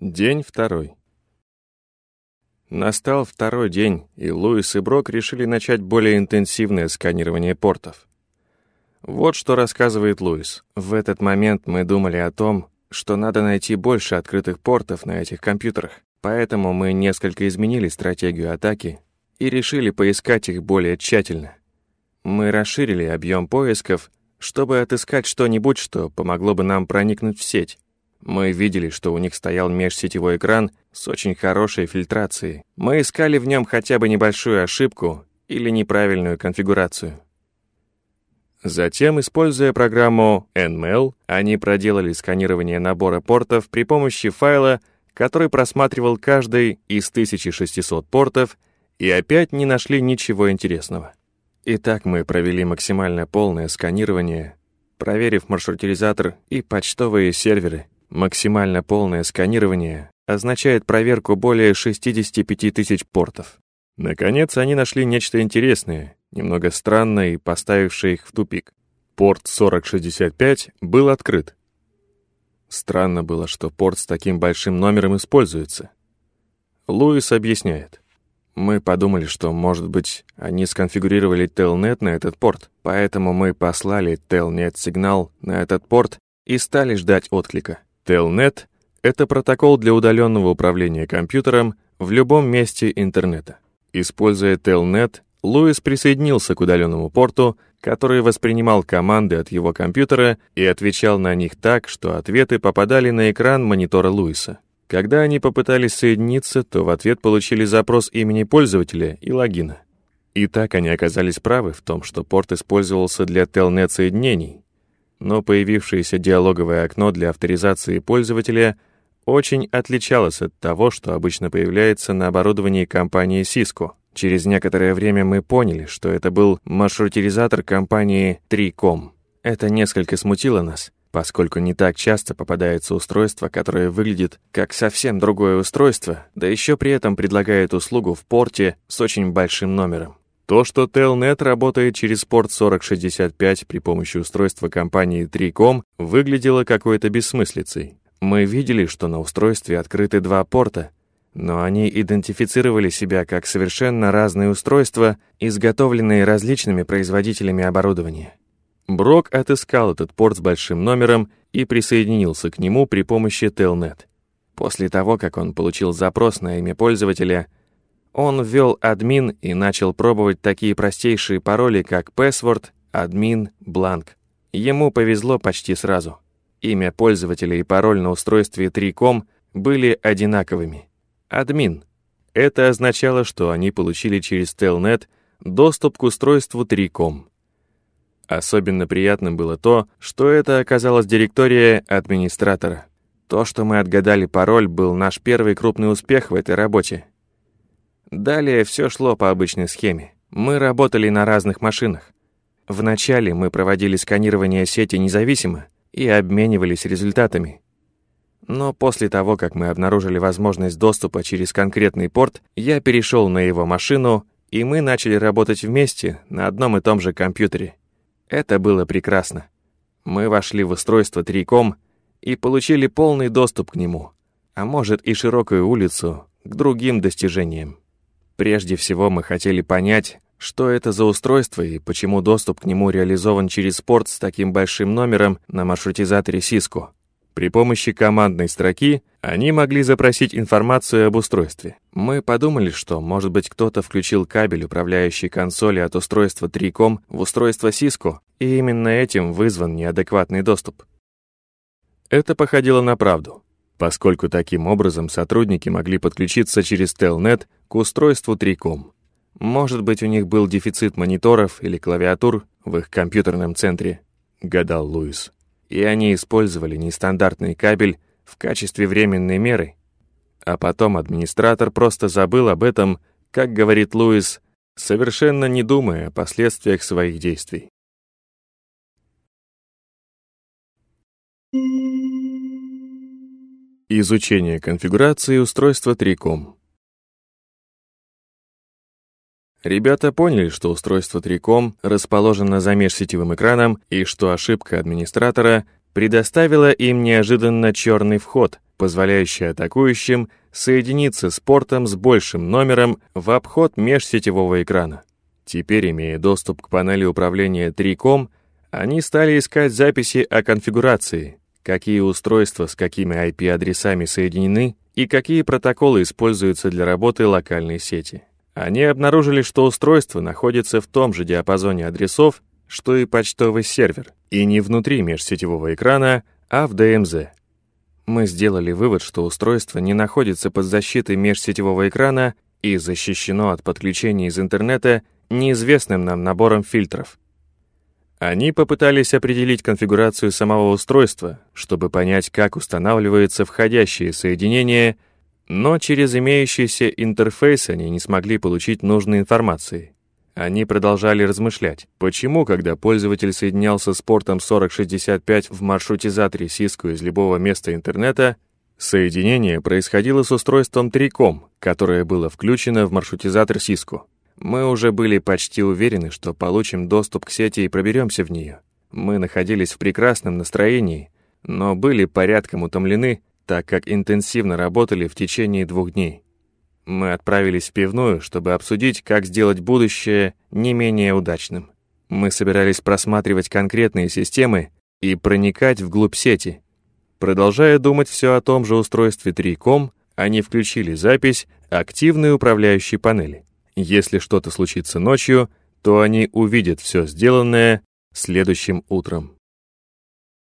День второй. Настал второй день, и Луис и Брок решили начать более интенсивное сканирование портов. Вот что рассказывает Луис. В этот момент мы думали о том, что надо найти больше открытых портов на этих компьютерах. Поэтому мы несколько изменили стратегию атаки и решили поискать их более тщательно. Мы расширили объем поисков, чтобы отыскать что-нибудь, что помогло бы нам проникнуть в сеть. Мы видели, что у них стоял межсетевой экран с очень хорошей фильтрацией. Мы искали в нем хотя бы небольшую ошибку или неправильную конфигурацию. Затем, используя программу Nmail, они проделали сканирование набора портов при помощи файла, который просматривал каждый из 1600 портов и опять не нашли ничего интересного. Итак, мы провели максимально полное сканирование, проверив маршрутизатор и почтовые серверы. Максимально полное сканирование означает проверку более 65 тысяч портов. Наконец, они нашли нечто интересное, немного странное и поставившее их в тупик. Порт 4065 был открыт. Странно было, что порт с таким большим номером используется. Луис объясняет. Мы подумали, что, может быть, они сконфигурировали Telnet на этот порт, поэтому мы послали Telnet-сигнал на этот порт и стали ждать отклика. Telnet — это протокол для удаленного управления компьютером в любом месте интернета. Используя Telnet, Луис присоединился к удаленному порту, который воспринимал команды от его компьютера и отвечал на них так, что ответы попадали на экран монитора Луиса. Когда они попытались соединиться, то в ответ получили запрос имени пользователя и логина. И так они оказались правы в том, что порт использовался для Telnet-соединений, но появившееся диалоговое окно для авторизации пользователя очень отличалось от того, что обычно появляется на оборудовании компании Cisco — Через некоторое время мы поняли, что это был маршрутизатор компании Триком. Это несколько смутило нас, поскольку не так часто попадается устройство, которое выглядит как совсем другое устройство, да еще при этом предлагает услугу в порте с очень большим номером. То, что Telnet работает через порт 4065 при помощи устройства компании Триком, выглядело какой-то бессмыслицей. Мы видели, что на устройстве открыты два порта, но они идентифицировали себя как совершенно разные устройства, изготовленные различными производителями оборудования. Брок отыскал этот порт с большим номером и присоединился к нему при помощи Telnet. После того, как он получил запрос на имя пользователя, он ввел админ и начал пробовать такие простейшие пароли, как password, админ, бланк. Ему повезло почти сразу. Имя пользователя и пароль на устройстве 3.com были одинаковыми. Админ. Это означало, что они получили через Telnet доступ к устройству 3.com. Особенно приятным было то, что это оказалась директория администратора. То, что мы отгадали пароль, был наш первый крупный успех в этой работе. Далее все шло по обычной схеме. Мы работали на разных машинах. Вначале мы проводили сканирование сети независимо и обменивались результатами. Но после того, как мы обнаружили возможность доступа через конкретный порт, я перешел на его машину, и мы начали работать вместе на одном и том же компьютере. Это было прекрасно. Мы вошли в устройство Триком и получили полный доступ к нему, а может и широкую улицу к другим достижениям. Прежде всего мы хотели понять, что это за устройство и почему доступ к нему реализован через порт с таким большим номером на маршрутизаторе Cisco. При помощи командной строки они могли запросить информацию об устройстве. Мы подумали, что, может быть, кто-то включил кабель управляющей консоли от устройства 3.com в устройство Cisco, и именно этим вызван неадекватный доступ. Это походило на правду, поскольку таким образом сотрудники могли подключиться через Telnet к устройству 3.com. Может быть, у них был дефицит мониторов или клавиатур в их компьютерном центре, гадал Луис и они использовали нестандартный кабель в качестве временной меры. А потом администратор просто забыл об этом, как говорит Луис, совершенно не думая о последствиях своих действий. Изучение конфигурации устройства Триком. Ребята поняли, что устройство Триком расположено за межсетевым экраном и что ошибка администратора предоставила им неожиданно черный вход, позволяющий атакующим соединиться с портом с большим номером в обход межсетевого экрана. Теперь, имея доступ к панели управления 3.com, они стали искать записи о конфигурации, какие устройства с какими IP-адресами соединены и какие протоколы используются для работы локальной сети. Они обнаружили, что устройство находится в том же диапазоне адресов, что и почтовый сервер, и не внутри межсетевого экрана, а в DMZ. Мы сделали вывод, что устройство не находится под защитой межсетевого экрана и защищено от подключения из интернета неизвестным нам набором фильтров. Они попытались определить конфигурацию самого устройства, чтобы понять, как устанавливается входящее соединение, но через имеющийся интерфейс они не смогли получить нужной информации. Они продолжали размышлять, почему, когда пользователь соединялся с портом 4065 в маршрутизаторе Cisco из любого места интернета, соединение происходило с устройством 3COM, которое было включено в маршрутизатор Cisco. Мы уже были почти уверены, что получим доступ к сети и проберемся в нее. Мы находились в прекрасном настроении, но были порядком утомлены, так как интенсивно работали в течение двух дней. Мы отправились в пивную, чтобы обсудить, как сделать будущее не менее удачным. Мы собирались просматривать конкретные системы и проникать вглубь сети. Продолжая думать все о том же устройстве 3.com, они включили запись активной управляющей панели. Если что-то случится ночью, то они увидят все сделанное следующим утром.